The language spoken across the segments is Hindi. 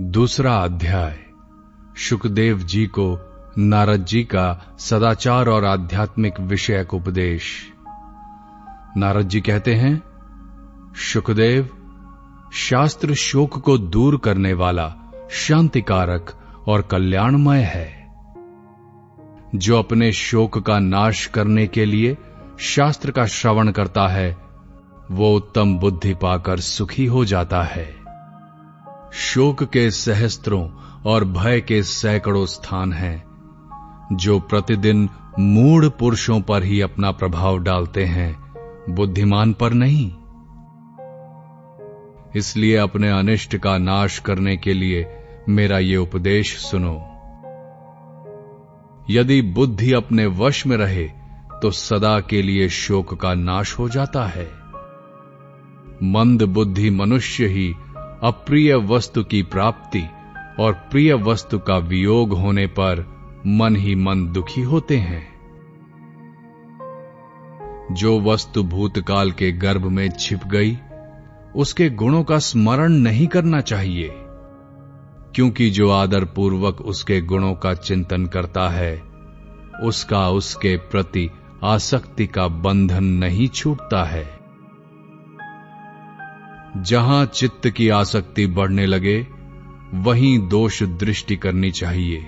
दूसरा अध्याय। सुखदेव जी को, नारद जी का सदाचार और आध्यात्मिक विषयक उपदेश। नारद जी कहते हैं सुखदेव शास्त्र शोक को दूर करने वाला शांतिकारक और कल्याणमय है। जो अपने शोक का नाश करने के लिए शास्त्र का श्रवण करता है, वो उत्तम बुद्धि पाकर सुखी हो जाता है। शोक के सहस्त्रों और भय के सैकड़ों स्थान हैं, जो प्रतिदिन मूढ़ पुरुषों पर ही अपना प्रभाव डालते हैं, बुद्धिमान पर नहीं। इसलिए अपने अनिष्ट का नाश करने के लिए मेरा ये उपदेश सुनो। यदि बुद्धि अपने वश में रहे तो सदा के लिए शोक का नाश हो जाता है। मंद बुद्धि मनुष्य ही अप्रिय वस्तु की प्राप्ति और प्रिय वस्तु का वियोग होने पर मन ही मन दुखी होते हैं। जो वस्तु भूतकाल के गर्भ में छिप गई, उसके गुणों का स्मरण नहीं करना चाहिए, क्योंकि जो आदर पूर्वक उसके गुणों का चिंतन करता है, उसका उसके प्रति आसक्ति का बंधन नहीं छूटता है। जहाँ चित्त की आसक्ति बढ़ने लगे, वहीं दोष दृष्टि करनी चाहिए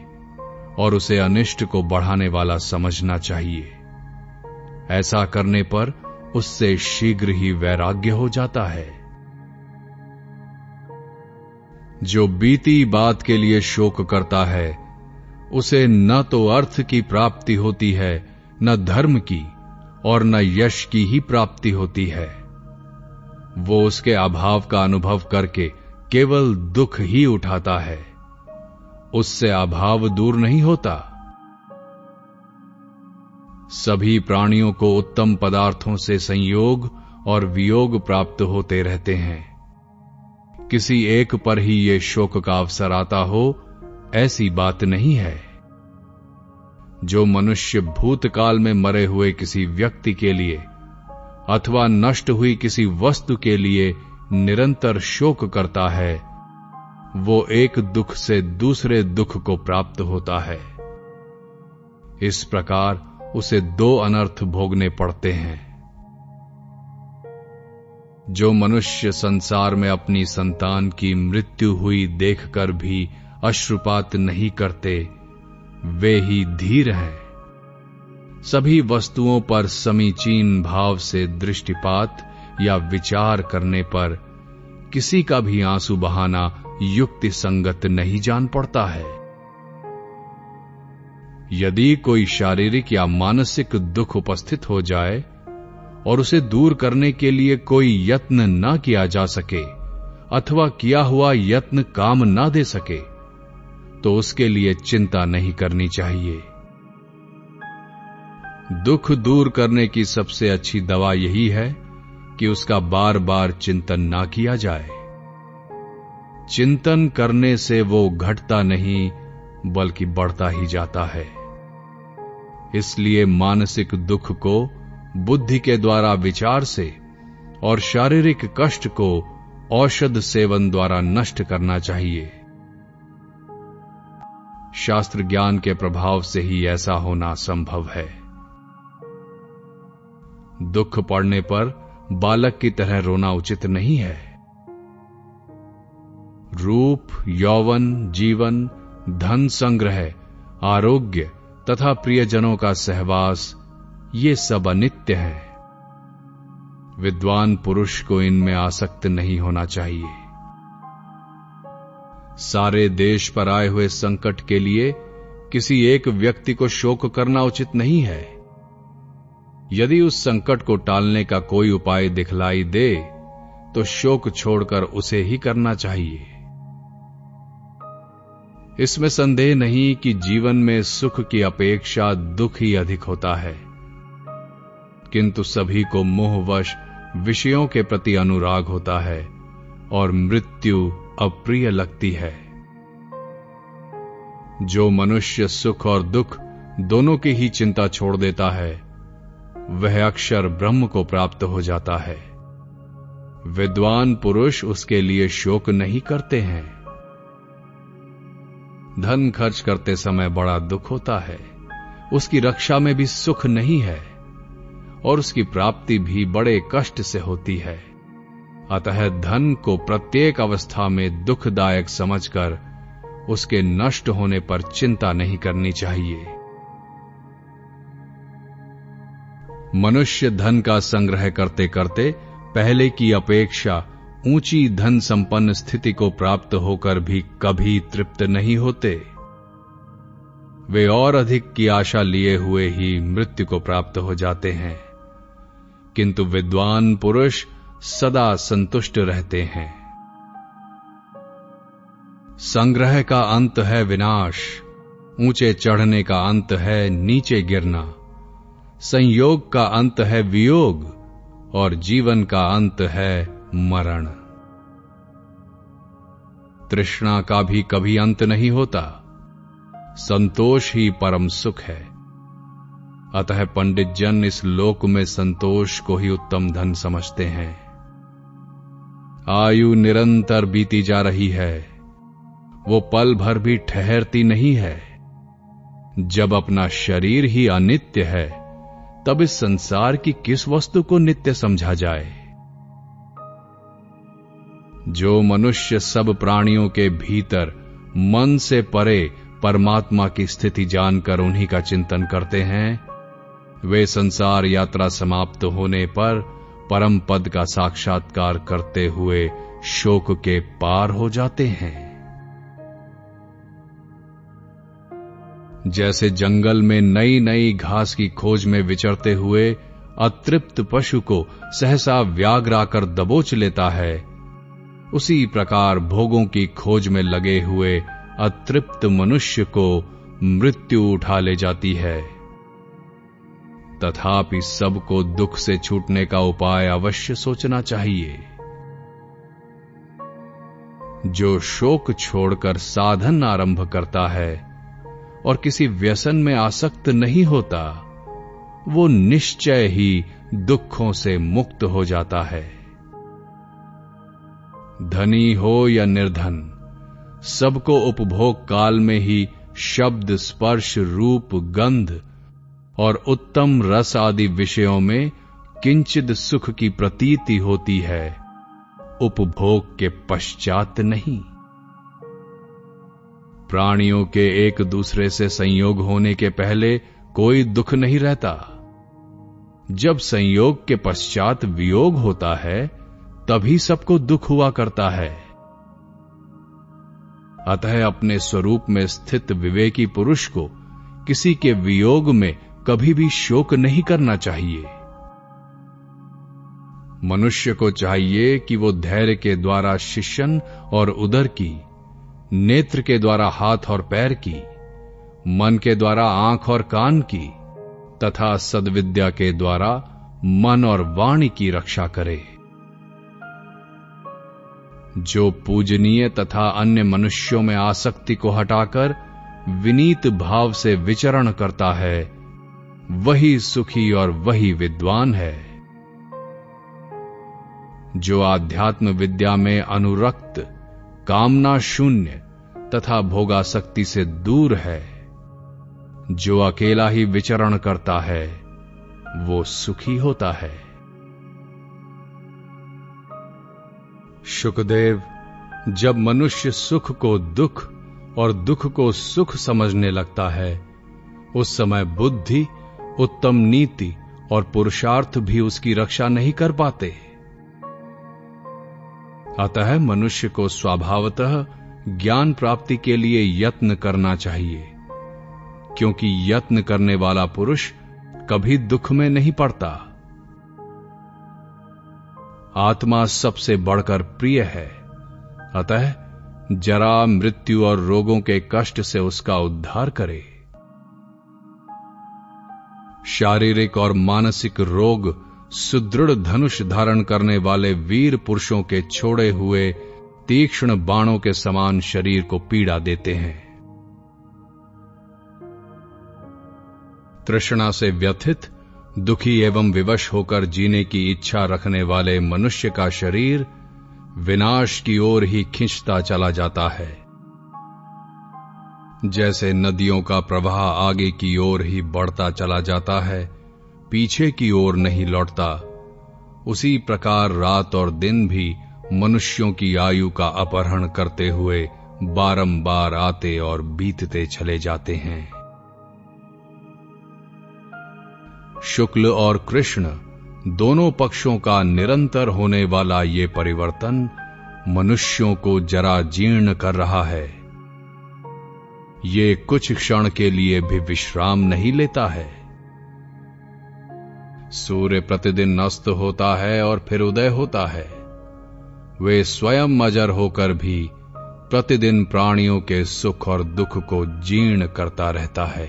और उसे अनिष्ट को बढ़ाने वाला समझना चाहिए। ऐसा करने पर उससे शीघ्र ही वैराग्य हो जाता है। जो बीती बात के लिए शोक करता है, उसे न तो अर्थ की प्राप्ति होती है, न धर्म की और न यश की ही प्राप्ति होती है। वो उसके अभाव का अनुभव करके केवल दुख ही उठाता है। उससे अभाव दूर नहीं होता। सभी प्राणियों को उत्तम पदार्थों से संयोग और वियोग प्राप्त होते रहते हैं। किसी एक पर ही ये शोक का अवसर आता हो, ऐसी बात नहीं है। जो मनुष्य भूतकाल में मरे हुए किसी व्यक्ति के लिए अथवा नष्ट हुई किसी वस्तु के लिए निरंतर शोक करता है, वो एक दुख से दूसरे दुख को प्राप्त होता है। इस प्रकार उसे दो अनर्थ भोगने पड़ते हैं। जो मनुष्य संसार में अपनी संतान की मृत्यु हुई देखकर भी अश्रुपात नहीं करते, वे ही धीर हैं। सभी वस्तुओं पर समीचीन भाव से दृष्टिपात या विचार करने पर किसी का भी आँसू बहाना युक्ति संगत नहीं जान पड़ता है। यदि कोई शारीरिक या मानसिक दुख उपस्थित हो जाए और उसे दूर करने के लिए कोई यत्न न किया जा सके अथवा किया हुआ यत्न काम न दे सके तो उसके लिए चिंता नहीं करनी चाहिए। दुख दूर करने की सबसे अच्छी दवा यही है कि उसका बार बार चिंतन ना किया जाए। चिंतन करने से वो घटता नहीं, बल्कि बढ़ता ही जाता है। इसलिए मानसिक दुख को, बुद्धि के द्वारा विचार से, और शारीरिक कष्ट को औषध सेवन द्वारा नष्ट करना चाहिए। शास्त्र ज्ञान के प्रभाव से ही ऐसा होना संभव है। दुख पड़ने पर बालक की तरह रोना उचित नहीं है। रूप, यौवन, जीवन, धन संग्रह, आरोग्य तथा प्रियजनों का सहवास, ये सब अनित्य है। विद्वान पुरुष को इनमें आसक्त नहीं होना चाहिए। सारे देश पर आए हुए संकट के लिए किसी एक व्यक्ति को शोक करना उचित नहीं है। यदि उस संकट को टालने का कोई उपाय दिखलाई दे तो शोक छोड़कर उसे ही करना चाहिए। इसमें संदेह नहीं कि जीवन में सुख की अपेक्षा दुख ही अधिक होता है। किंतु सभी को मोहवश विषयों के प्रति अनुराग होता है और मृत्यु अप्रिय लगती है। जो मनुष्य सुख और दुख दोनों की ही चिंता छोड़ देता है वह अक्षर ब्रह्म को प्राप्त हो जाता है। विद्वान पुरुष उसके लिए शोक नहीं करते हैं। धन खर्च करते समय बड़ा दुख होता है। उसकी रक्षा में भी सुख नहीं है और उसकी प्राप्ति भी बड़े कष्ट से होती है। अतः धन को प्रत्येक अवस्था में दुखदायक समझकर उसके नष्ट होने पर चिंता नहीं करनी चाहिए। मनुष्य धन का संग्रह करते करते पहले की अपेक्षा ऊँची धन संपन्न स्थिति को प्राप्त होकर भी कभी तृप्त नहीं होते। वे और अधिक की आशा लिए हुए ही मृत्यु को प्राप्त हो जाते हैं। किंतु विद्वान पुरुष सदा संतुष्ट रहते हैं। संग्रह का अंत है विनाश, ऊँचे चढ़ने का अंत है नीचे गिरना। संयोग का अंत है वियोग, और जीवन का अंत है मरण। तृष्णा का भी कभी अंत नहीं होता। संतोष ही परम सुख है। अतः पंडित जन इस लोक में संतोष को ही उत्तम धन समझते हैं। आयु निरंतर बीती जा रही है। वो पल भर भी ठहरती नहीं है। जब अपना शरीर ही अनित्य है तब इस संसार की किस वस्तु को नित्य समझा जाए? जो मनुष्य सब प्राणियों के भीतर मन से परे परमात्मा की स्थिति जानकर उन्हीं का चिंतन करते हैं, वे संसार यात्रा समाप्त होने पर परम पद का साक्षात्कार करते हुए शोक के पार हो जाते हैं। जैसे जंगल में नई नई घास की खोज में विचरते हुए अतृप्त पशु को सहसा व्याग्र आकर दबोच लेता है। उसी प्रकार भोगों की खोज में लगे हुए अतृप्त मनुष्य को मृत्यु उठा ले जाती है। तथापि सबको दुख से छूटने का उपाय अवश्य सोचना चाहिए। जो शोक छोड़कर साधन आरंभ करता है और किसी व्यसन में आसक्त नहीं होता, वो निश्चय ही दुखों से मुक्त हो जाता है। धनी हो या निर्धन, सबको उपभोग काल में ही शब्द स्पर्श रूप गंध और उत्तम रस आदि विषयों में किंचित सुख की प्रतीति होती है, उपभोग के पश्चात नहीं। प्राणियों के एक दूसरे से संयोग होने के पहले कोई दुख नहीं रहता। जब संयोग के पश्चात वियोग होता है, तभी सबको दुख हुआ करता है। अतः अपने स्वरूप में स्थित विवेकी पुरुष को किसी के वियोग में कभी भी शोक नहीं करना चाहिए। मनुष्य को चाहिए कि वो धैर्य के द्वारा शिष्यन और उदर की नेत्र के द्वारा हाथ और पैर की, मन के द्वारा आँख और कान की, तथा सदविद्या के द्वारा मन और वाणी की रक्षा करे। जो पूजनीय तथा अन्य मनुष्यों में आसक्ति को हटाकर विनीत भाव से विचरण करता है, वही सुखी और वही विद्वान है। जो आध्यात्म विद्या में अनुरक्त, कामना शून्य तथा भोगासक्ति से दूर है। जो अकेला ही विचरण करता है, वो सुखी होता है। सुखदेव जब मनुष्य सुख को दुख और दुख को सुख समझने लगता है, उस समय बुद्धि, उत्तम नीति और पुरुषार्थ भी उसकी रक्षा नहीं कर पाते। अतः मनुष्य को स्वभावतः ज्ञान प्राप्ति के लिए यत्न करना चाहिए, क्योंकि यत्न करने वाला पुरुष कभी दुख में नहीं पड़ता। आत्मा सबसे बढ़कर प्रिय है, अतः जरा मृत्यु और रोगों के कष्ट से उसका उद्धार करे। शारीरिक और मानसिक रोग सुदृढ़ धनुष धारण करने वाले वीर पुरुषों के छोड़े हुए तीक्ष्ण बाणों के समान शरीर को पीड़ा देते हैं। तृष्णा से व्यथित, दुखी एवं विवश होकर जीने की इच्छा रखने वाले मनुष्य का शरीर विनाश की ओर ही खींचता चला जाता है। जैसे नदियों का प्रवाह आगे की ओर ही बढ़ता चला जाता है, पीछे की ओर नहीं लौटता, उसी प्रकार रात और दिन भी मनुष्यों की आयु का अपहरण करते हुए बारंबार आते और बीतते चले जाते हैं। शुक्ल और कृष्ण दोनों पक्षों का निरंतर होने वाला ये परिवर्तन मनुष्यों को जरा जीर्ण कर रहा है। ये कुछ क्षण के लिए भी विश्राम नहीं लेता है। सूर्य प्रतिदिन अस्त होता है और फिर उदय होता है। वे स्वयं अजर होकर भी प्रतिदिन प्राणियों के सुख और दुख को जीर्ण करता रहता है।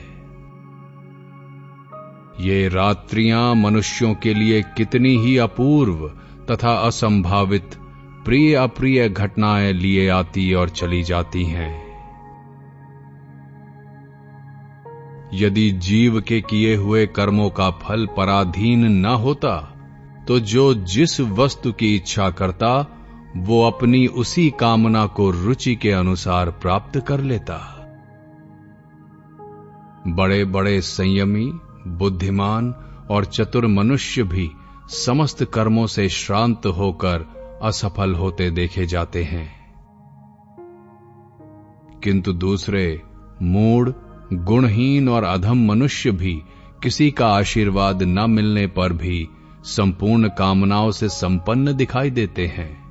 ये रात्रियाँ मनुष्यों के लिए कितनी ही अपूर्व तथा असंभावित प्रिय अप्रिय घटनाएँ लिए आती और चली जाती हैं। यदि जीव के किए हुए कर्मों का फल पराधीन न होता तो जो जिस वस्तु की इच्छा करता वो अपनी उसी कामना को रुचि के अनुसार प्राप्त कर लेता। बड़े बड़े संयमी, बुद्धिमान और चतुर मनुष्य भी समस्त कर्मों से श्रांत होकर असफल होते देखे जाते हैं। किंतु दूसरे मूड गुणहीन और अधम मनुष्य भी किसी का आशीर्वाद न मिलने पर भी संपूर्ण कामनाओं से संपन्न दिखाई देते हैं।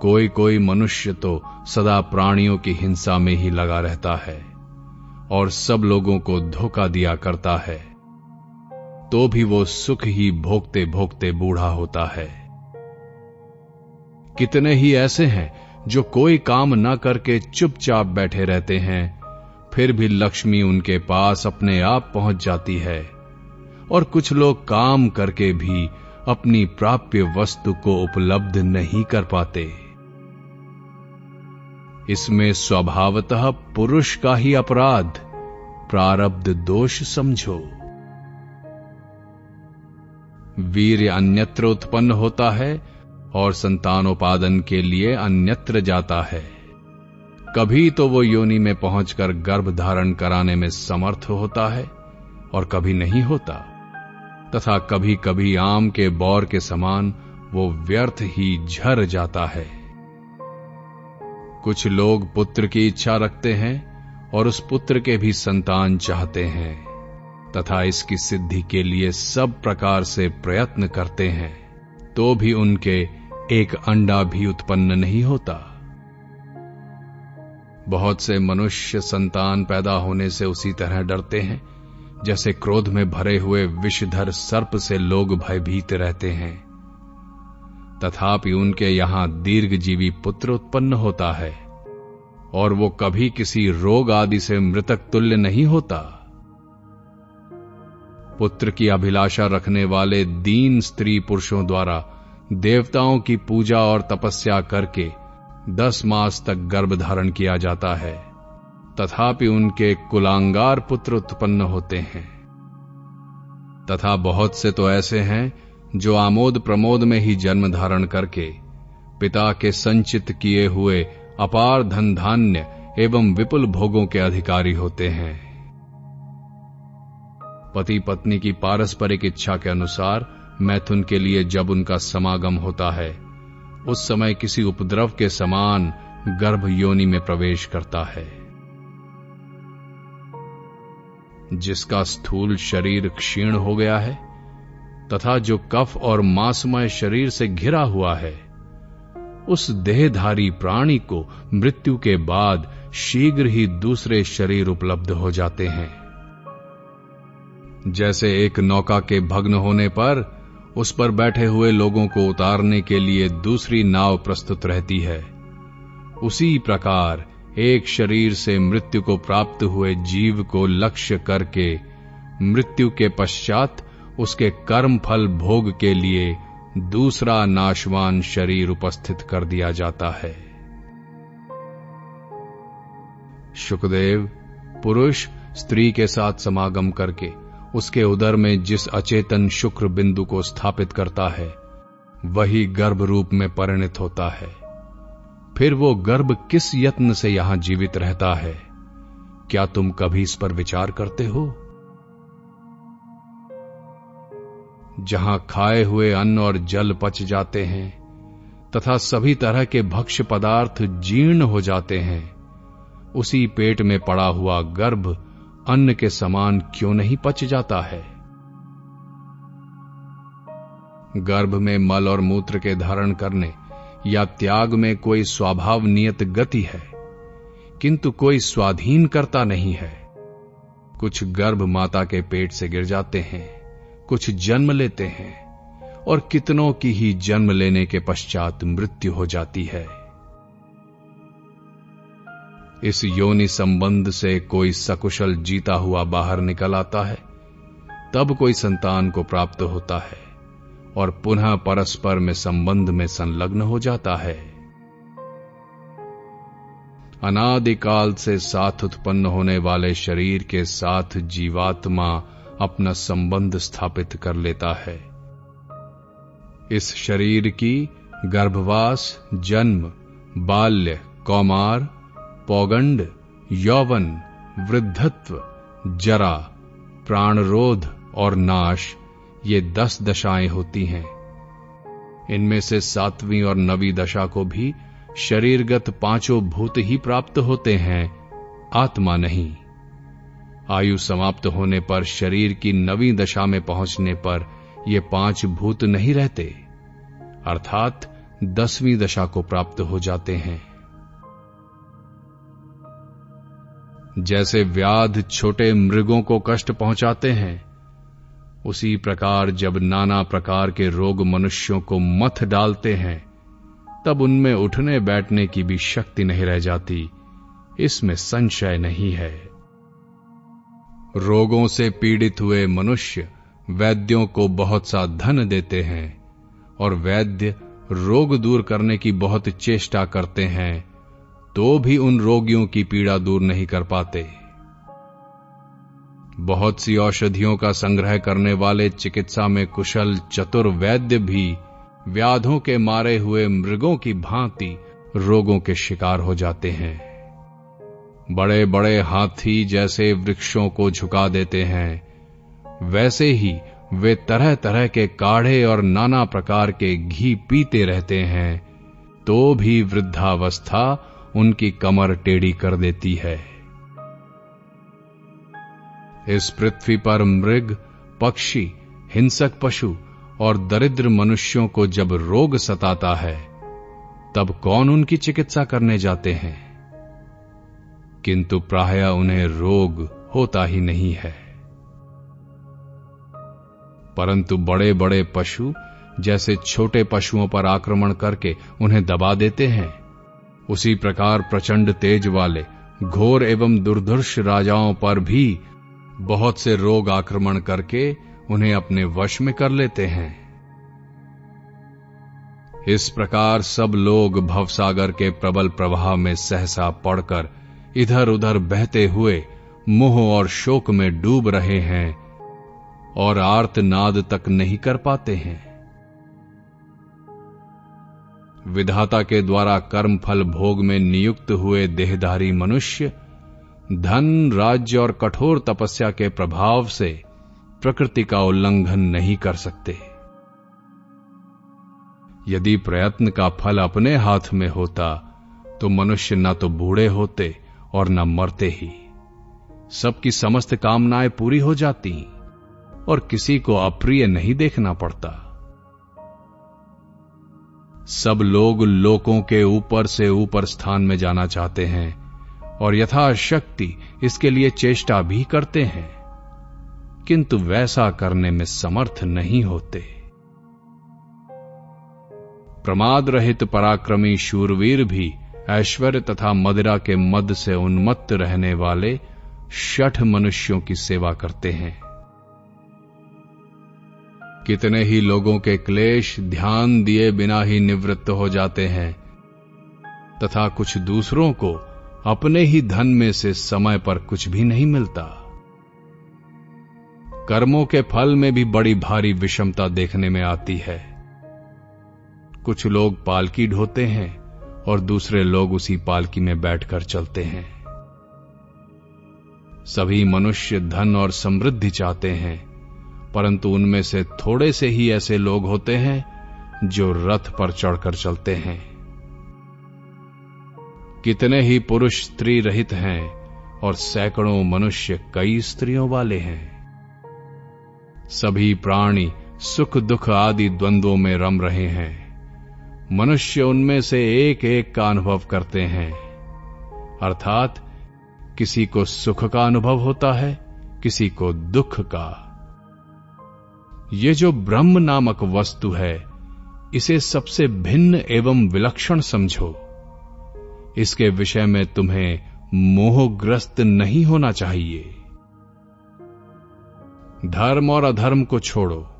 कोई कोई मनुष्य तो सदा प्राणियों की हिंसा में ही लगा रहता है, और सब लोगों को धोखा दिया करता है। तो भी वो सुख ही भोगते भोगते बूढ़ा होता है। कितने ही ऐसे हैं जो कोई काम न करके चुपचाप बैठे रहते हैं, फिर भी लक्ष्मी उनके पास अपने आप पहुँच जाती है, और कुछ लोग काम करके भी अपनी प्राप्य वस्तु को उपलब्ध नहीं कर पाते। इसमें स्वभावतः पुरुष का ही अपराध। प्रारब्ध दोष समझो। वीर अन्यत्र उत्पन्न होता है और संतानोपादन के लिए अन्यत्र जाता है। कभी तो वो योनि में पहुंचकर गर्भ धारण कराने में समर्थ होता है और कभी नहीं होता। तथा कभी कभी आम के बौर के समान वो व्यर्थ ही झर जाता है। कुछ लोग पुत्र की इच्छा रखते हैं और उस पुत्र के भी संतान चाहते हैं, तथा इसकी सिद्धि के लिए सब प्रकार से प्रयत्न करते हैं तो भी उनके एक अंडा भी उत्पन्न नहीं होता। बहुत से मनुष्य संतान पैदा होने से उसी तरह डरते हैं, जैसे क्रोध में भरे हुए विषधर सर्प से लोग भयभीत रहते हैं। तथापि उनके यहाँ दीर्घजीवी पुत्र उत्पन्न होता है, और वो कभी किसी रोग आदि से मृतक तुल्य नहीं होता। पुत्र की अभिलाषा रखने वाले दीन स्त्री पुरुषों द्वारा देवताओं की पूजा और तपस्या करके दस मास तक गर्भ धारण किया जाता है। तथापि उनके कुलांगार पुत्र उत्पन्न होते हैं। तथा बहुत से तो ऐसे हैं जो आमोद प्रमोद में ही जन्म धारण करके, पिता के संचित किए हुए अपार धन धान्य एवं विपुल भोगों के अधिकारी होते हैं। पति पत्नी की पारस्परिक इच्छा के अनुसार मैथुन के लिए जब उनका समागम होता है, उस समय किसी उपद्रव के समान गर्भ योनि में प्रवेश करता है। जिसका स्थूल शरीर क्षीण हो गया है तथा जो कफ और मांसमय शरीर से घिरा हुआ है, उस देहधारी प्राणी को मृत्यु के बाद शीघ्र ही दूसरे शरीर उपलब्ध हो जाते हैं। जैसे एक नौका के भग्न होने पर, उस पर बैठे हुए लोगों को उतारने के लिए दूसरी नाव प्रस्तुत रहती है। उसी प्रकार एक शरीर से मृत्यु को प्राप्त हुए जीव को लक्ष्य करके मृत्यु के पश्चात उसके कर्म फल भोग के लिए दूसरा नाशवान शरीर उपस्थित कर दिया जाता है। सुखदेव पुरुष, स्त्री के साथ समागम करके उसके उदर में जिस अचेतन शुक्र बिंदु को स्थापित करता है, वही गर्भ रूप में परिणित होता है। फिर वो गर्भ किस यत्न से यहाँ जीवित रहता है? क्या तुम कभी इस पर विचार करते हो? जहाँ खाए हुए अन्न और जल पच जाते हैं, तथा सभी तरह के भक्ष्य पदार्थ जीर्ण हो जाते हैं, उसी पेट में पड़ा हुआ गर्भ अन्न के समान क्यों नहीं पच जाता है? गर्भ में मल और मूत्र के धारण करने या त्याग में कोई स्वभाव नियत गति है, किंतु कोई स्वाधीन करता नहीं है। कुछ गर्भ माता के पेट से गिर जाते हैं। कुछ जन्म लेते हैं और कितनों की ही जन्म लेने के पश्चात मृत्यु हो जाती है। इस योनि संबंध से कोई सकुशल जीता हुआ बाहर निकल आता है, तब कोई संतान को प्राप्त होता है और पुनः परस्पर में संबंध में संलग्न हो जाता है। अनादिकाल से साथ उत्पन्न होने वाले शरीर के साथ जीवात्मा अपना संबंध स्थापित कर लेता है। इस शरीर की गर्भवास, जन्म, बाल्य, कौमार, पौगंड, यौवन, वृद्धत्व, जरा, प्राणरोध और नाश, ये दस दशाएँ होती हैं। इनमें से सातवीं और नवी दशा को भी शरीरगत पाँचों भूत ही प्राप्त होते हैं, आत्मा नहीं। आयु समाप्त होने पर शरीर की नवी दशा में पहुँचने पर ये पाँच भूत नहीं रहते। अर्थात दसवीं दशा को प्राप्त हो जाते हैं। जैसे व्याध छोटे मृगों को कष्ट पहुंचाते हैं, उसी प्रकार जब नाना प्रकार के रोग मनुष्यों को मथ डालते हैं, तब उनमें उठने बैठने की भी शक्ति नहीं रह जाती। इसमें संशय नहीं है। रोगों से पीड़ित हुए मनुष्य वैद्यों को बहुत सा धन देते हैं और वैद्य रोग दूर करने की बहुत चेष्टा करते हैं तो भी उन रोगियों की पीड़ा दूर नहीं कर पाते। बहुत सी औषधियों का संग्रह करने वाले चिकित्सा में कुशल चतुर वैद्य भी व्याधों के मारे हुए मृगों की भांति रोगों के शिकार हो जाते हैं। बड़े बड़े हाथी जैसे वृक्षों को झुका देते हैं। वैसे ही वे तरह तरह के काढ़े और नाना प्रकार के घी पीते रहते हैं तो भी वृद्धावस्था उनकी कमर टेढ़ी कर देती है। इस पृथ्वी पर मृग, पक्षी, हिंसक पशु और दरिद्र मनुष्यों को जब रोग सताता है, तब कौन उनकी चिकित्सा करने जाते हैं? किंतु प्राय उन्हें रोग होता ही नहीं है। परंतु बड़े बड़े पशु, जैसे छोटे पशुओं पर आक्रमण करके उन्हें दबा देते हैं। उसी प्रकार प्रचंड तेज वाले, घोर एवं दुर्धर्ष राजाओं पर भी बहुत से रोग आक्रमण करके उन्हें अपने वश में कर लेते हैं। इस प्रकार सब लोग भवसागर के प्रबल प्रवाह में सहसा पड़कर इधर उधर बहते हुए मोह और शोक में डूब रहे हैं और आर्तनाद तक नहीं कर पाते हैं। विधाता के द्वारा कर्म फल भोग में नियुक्त हुए देहधारी मनुष्य धन, राज्य और कठोर तपस्या के प्रभाव से प्रकृति का उल्लंघन नहीं कर सकते। यदि प्रयत्न का फल अपने हाथ में होता तो मनुष्य न तो बूढ़े होते और न मरते ही। सबकी समस्त कामनाएँ पूरी हो जाती और किसी को अप्रिय नहीं देखना पड़ता। सब लोग लोकों के ऊपर से ऊपर स्थान में जाना चाहते हैं और यथाशक्ति इसके लिए चेष्टा भी करते हैं, किंतु वैसा करने में समर्थ नहीं होते। प्रमाद रहित पराक्रमी शूरवीर भी ऐश्वर्य तथा मदिरा के मद से उन्मत्त रहने वाले शठ मनुष्यों की सेवा करते हैं। कितने ही लोगों के क्लेश ध्यान दिए बिना ही निवृत्त हो जाते हैं, तथा कुछ दूसरों को अपने ही धन में से समय पर कुछ भी नहीं मिलता। कर्मों के फल में भी बड़ी भारी विषमता देखने में आती है। कुछ लोग पालकी ढोते हैं और दूसरे लोग उसी पालकी में बैठकर चलते हैं। सभी मनुष्य धन और समृद्धि चाहते हैं, परंतु उनमें से थोड़े से ही ऐसे लोग होते हैं जो रथ पर चढ़कर चलते हैं। कितने ही पुरुष स्त्री रहित हैं और सैकड़ों मनुष्य कई स्त्रियों वाले हैं। सभी प्राणी सुख दुख आदि द्वंद्वों में रम रहे हैं। मनुष्य उनमें से एक एक का अनुभव करते हैं। अर्थात, किसी को सुख का अनुभव होता है, किसी को दुख का। ये जो ब्रह्म नामक वस्तु है, इसे सबसे भिन्न एवं विलक्षण समझो। इसके विषय में तुम्हें मोहग्रस्त नहीं होना चाहिए। धर्म और अधर्म को छोड़ो।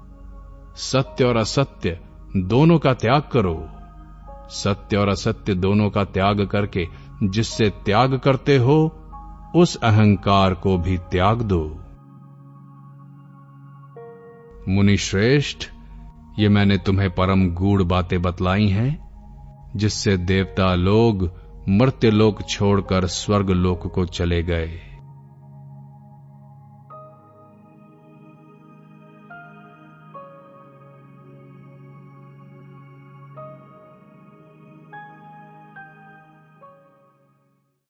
सत्य और असत्य दोनों का त्याग करो। सत्य और असत्य दोनों का त्याग करके जिससे त्याग करते हो, उस अहंकार को भी त्याग दो। मुनि श्रेष्ठ ये मैंने तुम्हें परम गूढ़ बातें बतलाई हैं, जिससे देवता लोग मृत्यु लोक छोड़कर स्वर्ग लोक को चले गए।